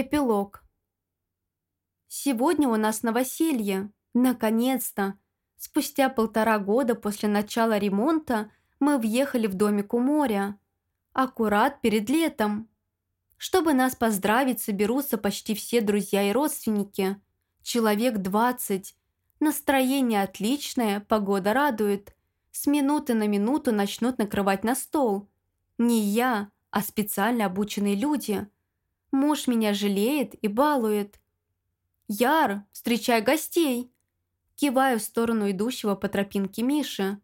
Эпилог. Сегодня у нас новоселье. Наконец-то. Спустя полтора года после начала ремонта мы въехали в домик у моря. Аккурат перед летом. Чтобы нас поздравить, соберутся почти все друзья и родственники. Человек двадцать. Настроение отличное, погода радует. С минуты на минуту начнут накрывать на стол. Не я, а специально обученные люди – Муж меня жалеет и балует. «Яр, встречай гостей!» Киваю в сторону идущего по тропинке Миши.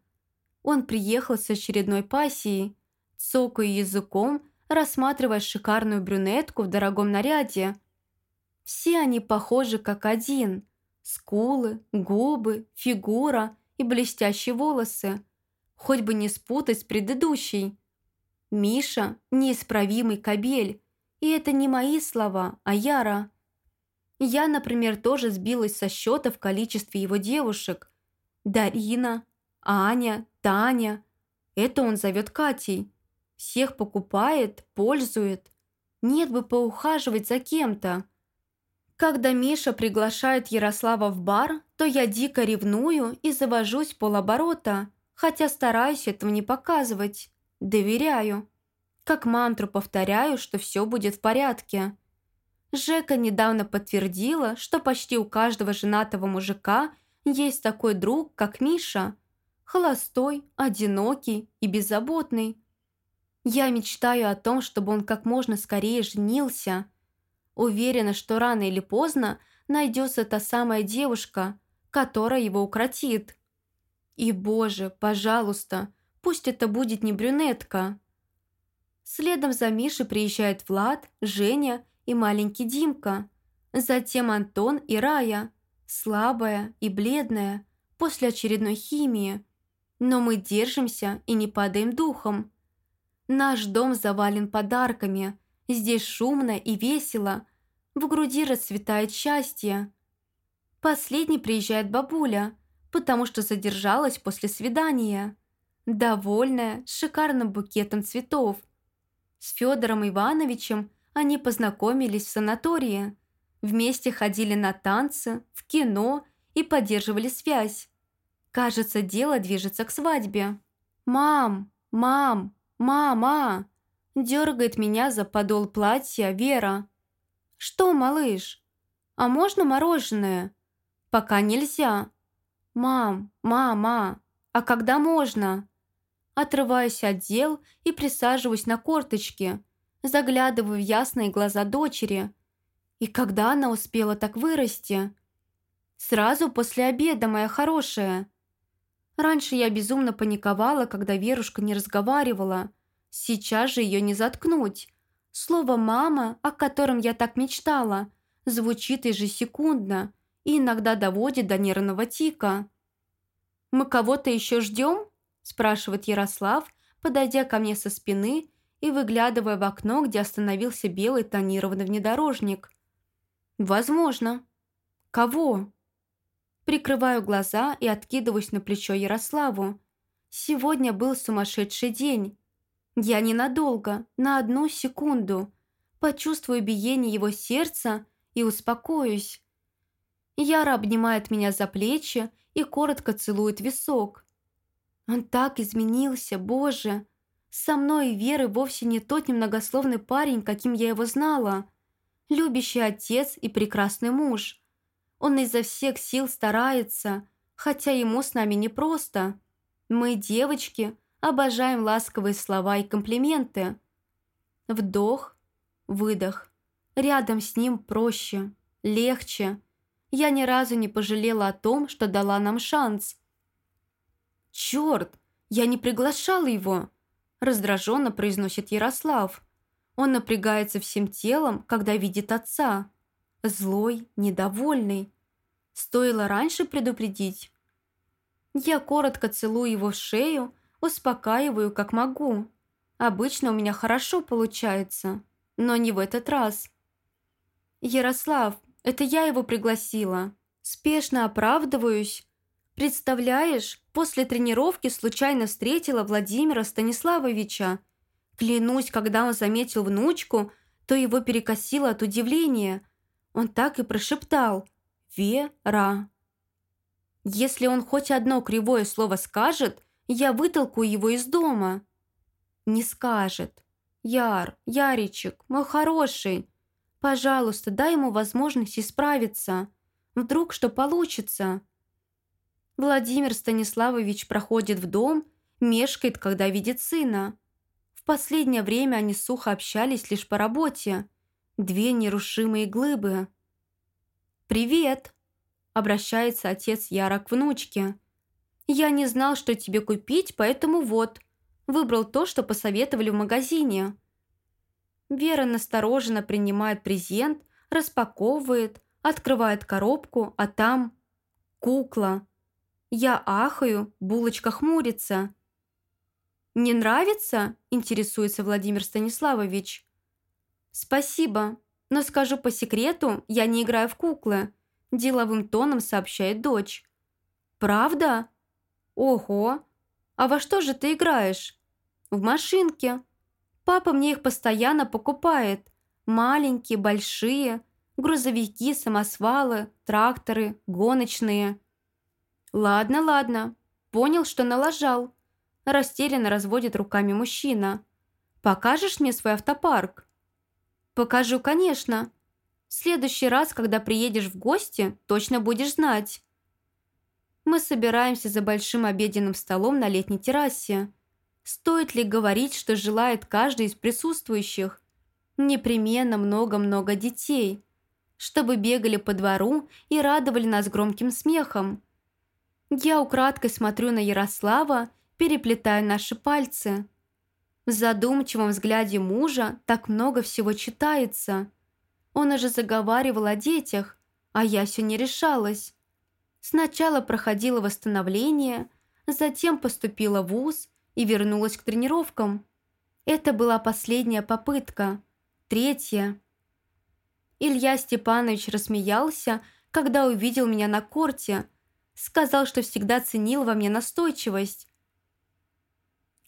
Он приехал с очередной пассией. Цокаю языком, рассматривая шикарную брюнетку в дорогом наряде. Все они похожи как один. Скулы, губы, фигура и блестящие волосы. Хоть бы не спутать с предыдущей. Миша – неисправимый кобель, и это не мои слова, а Яра. Я, например, тоже сбилась со счета в количестве его девушек. Дарина, Аня, Таня. Это он зовет Катей. Всех покупает, пользует. Нет бы поухаживать за кем-то. Когда Миша приглашает Ярослава в бар, то я дико ревную и завожусь полоборота, хотя стараюсь этого не показывать. Доверяю. Как мантру повторяю, что все будет в порядке. Жека недавно подтвердила, что почти у каждого женатого мужика есть такой друг, как Миша. Холостой, одинокий и беззаботный. Я мечтаю о том, чтобы он как можно скорее женился. Уверена, что рано или поздно найдется та самая девушка, которая его укротит. И, боже, пожалуйста, пусть это будет не брюнетка. Следом за Мишей приезжает Влад, Женя и маленький Димка. Затем Антон и Рая, слабая и бледная, после очередной химии. Но мы держимся и не падаем духом. Наш дом завален подарками, здесь шумно и весело, в груди расцветает счастье. Последний приезжает бабуля, потому что задержалась после свидания. Довольная, с шикарным букетом цветов – с Федором Ивановичем они познакомились в санатории. Вместе ходили на танцы, в кино и поддерживали связь. Кажется, дело движется к свадьбе. «Мам! Мам! Мама!» Дергает меня за подол платья Вера. «Что, малыш? А можно мороженое?» «Пока нельзя». «Мам! Мама! А когда можно?» Отрываюсь от дел и присаживаюсь на корточки, заглядываю в ясные глаза дочери. И когда она успела так вырасти? Сразу после обеда, моя хорошая. Раньше я безумно паниковала, когда Верушка не разговаривала. Сейчас же ее не заткнуть. Слово «мама», о котором я так мечтала, звучит ежесекундно и иногда доводит до нервного тика. «Мы кого-то еще ждем?» Спрашивает Ярослав, подойдя ко мне со спины и выглядывая в окно, где остановился белый тонированный внедорожник. «Возможно». «Кого?» Прикрываю глаза и откидываюсь на плечо Ярославу. Сегодня был сумасшедший день. Я ненадолго, на одну секунду. Почувствую биение его сердца и успокоюсь. Яра обнимает меня за плечи и коротко целует висок. Он так изменился, боже! Со мной и Верой вовсе не тот немногословный парень, каким я его знала. Любящий отец и прекрасный муж. Он изо всех сил старается, хотя ему с нами непросто. Мы, девочки, обожаем ласковые слова и комплименты. Вдох, выдох. Рядом с ним проще, легче. Я ни разу не пожалела о том, что дала нам шанс – «Черт! Я не приглашал его!» Раздраженно произносит Ярослав. Он напрягается всем телом, когда видит отца. Злой, недовольный. Стоило раньше предупредить. Я коротко целую его в шею, успокаиваю, как могу. Обычно у меня хорошо получается, но не в этот раз. «Ярослав, это я его пригласила. Спешно оправдываюсь, Представляешь, после тренировки случайно встретила Владимира Станиславовича. Клянусь, когда он заметил внучку, то его перекосило от удивления. Он так и прошептал «Вера». Если он хоть одно кривое слово скажет, я вытолкаю его из дома. Не скажет. Яр, Яричек, мой хороший, пожалуйста, дай ему возможность исправиться. Вдруг что получится. Владимир Станиславович проходит в дом, мешкает, когда видит сына. В последнее время они сухо общались лишь по работе. Две нерушимые глыбы. «Привет!» – обращается отец Яра к внучке. «Я не знал, что тебе купить, поэтому вот. Выбрал то, что посоветовали в магазине». Вера настороженно принимает презент, распаковывает, открывает коробку, а там кукла. Я ахаю, булочка хмурится. «Не нравится?» – интересуется Владимир Станиславович. «Спасибо, но скажу по секрету, я не играю в куклы», – деловым тоном сообщает дочь. «Правда? Ого! А во что же ты играешь?» «В машинке. Папа мне их постоянно покупает. Маленькие, большие, грузовики, самосвалы, тракторы, гоночные». «Ладно, ладно. Понял, что налажал. Растерянно разводит руками мужчина. «Покажешь мне свой автопарк?» «Покажу, конечно. В следующий раз, когда приедешь в гости, точно будешь знать». Мы собираемся за большим обеденным столом на летней террасе. Стоит ли говорить, что желает каждый из присутствующих? Непременно много-много детей, чтобы бегали по двору и радовали нас громким смехом. Я украдкой смотрю на Ярослава переплетая наши пальцы. В задумчивом взгляде мужа так много всего читается. Он уже заговаривал о детях, а я все не решалась. Сначала проходила восстановление, затем поступила в ВУЗ и вернулась к тренировкам. Это была последняя попытка, третья. Илья Степанович рассмеялся, когда увидел меня на корте, сказал, что всегда ценил во мне настойчивость,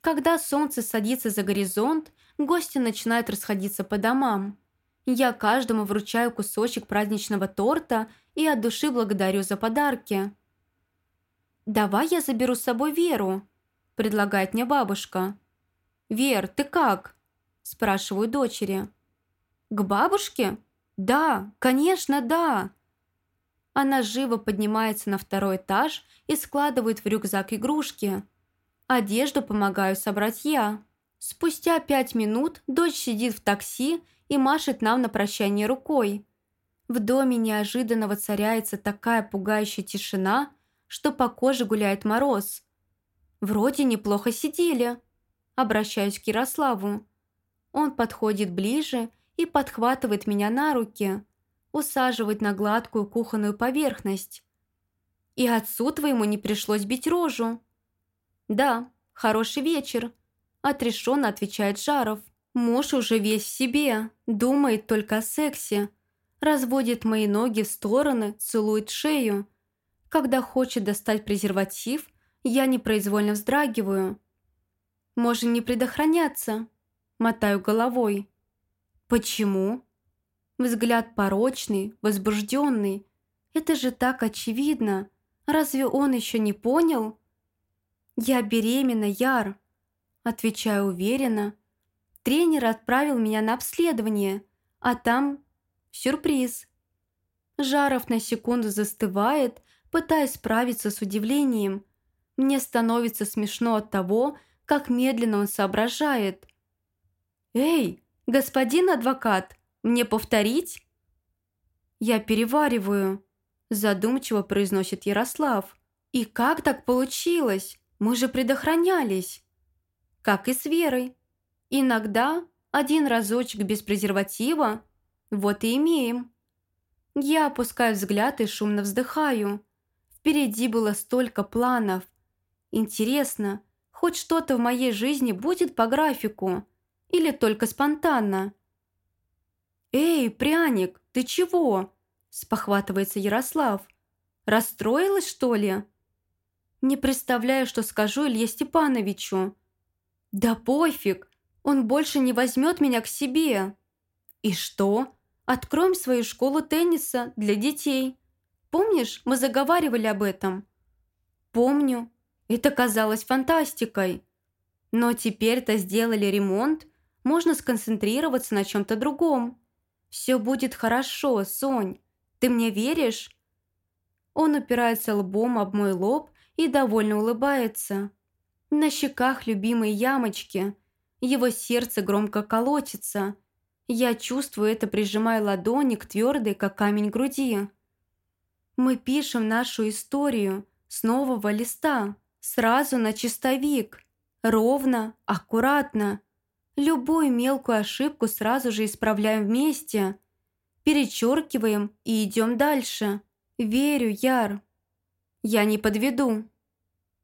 когда солнце садится за горизонт, гости начинают расходиться по домам. Я каждому вручаю кусочек праздничного торта и от души благодарю за подарки. «Давай я заберу с собой Веру», – предлагает мне бабушка. «Вер, ты как?» – спрашиваю дочери. «К бабушке? Да, конечно, да!» Она живо поднимается на второй этаж и складывает в рюкзак игрушки – Одежду помогаю собрать я. Спустя пять минут дочь сидит в такси и машет нам на прощание рукой. В доме неожиданно воцаряется такая пугающая тишина, что по коже гуляет мороз. Вроде неплохо сидели. Обращаюсь к Ярославу. Он подходит ближе и подхватывает меня на руки, усаживает на гладкую кухонную поверхность. И отцу твоему не пришлось бить рожу. «Да, хороший вечер», – отрешенно отвечает Жаров. Муж уже весь в себе, думает только о сексе. Разводит мои ноги в стороны, целует шею. Когда хочет достать презерватив, я непроизвольно вздрагиваю. «Можем не предохраняться», – мотаю головой. «Почему?» Взгляд порочный, возбужденный. Это же так очевидно. Разве он еще не понял?» «Я беременна, Яр», – отвечаю уверенно. Тренер отправил меня на обследование, а там сюрприз. Жаров на секунду застывает, пытаясь справиться с удивлением. Мне становится смешно от того, как медленно он соображает. «Эй, господин адвокат, мне повторить?» «Я перевариваю», – задумчиво произносит Ярослав. «И как так получилось? Мы же предохранялись. Как и с Верой. Иногда один разочек без презерватива. Вот и имеем. Я опускаю взгляд и шумно вздыхаю. Впереди было столько планов. Интересно, хоть что-то в моей жизни будет по графику? Или только спонтанно? «Эй, пряник, ты чего?» – спохватывается Ярослав. «Расстроилась, что ли?» Не представляю, что скажу Илье Степановичу. Да пофиг, он больше не возьмет меня к себе. И что? Откроем свою школу тенниса для детей. Помнишь, мы заговаривали об этом? Помню. Это казалось фантастикой. Но теперь-то сделали ремонт, можно сконцентрироваться на чем-то другом. Все будет хорошо, Сонь. Ты мне веришь? Он упирается лбом об мой лоб и довольно улыбается. На щеках любимые ямочки. Его сердце громко колотится. Я чувствую это, прижимая ладони к твердой, как камень груди. Мы пишем нашу историю с нового листа, сразу на чистовик. Ровно, аккуратно. Любую мелкую ошибку сразу же исправляем вместе. Перечеркиваем и идем дальше. Верю, Яр. Я не подведу.